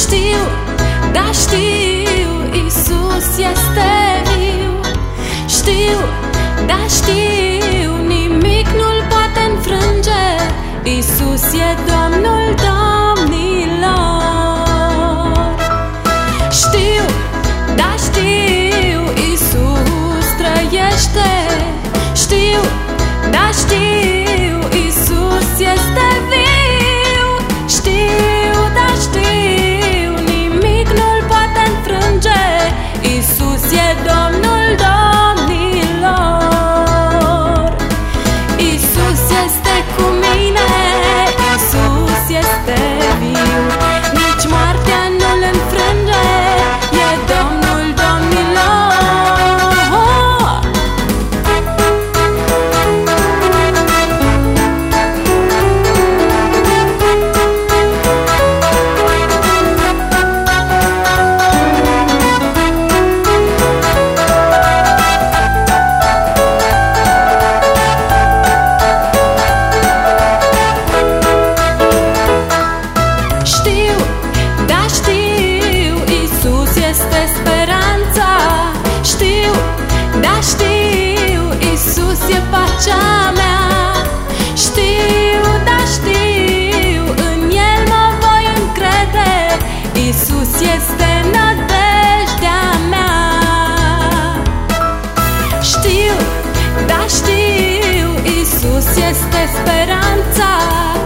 Știu, da știu, Isus este viu. Știu, da știu, nimic nu-l poate înfrânge. Isus e Domnul domnilor si esta esperanza.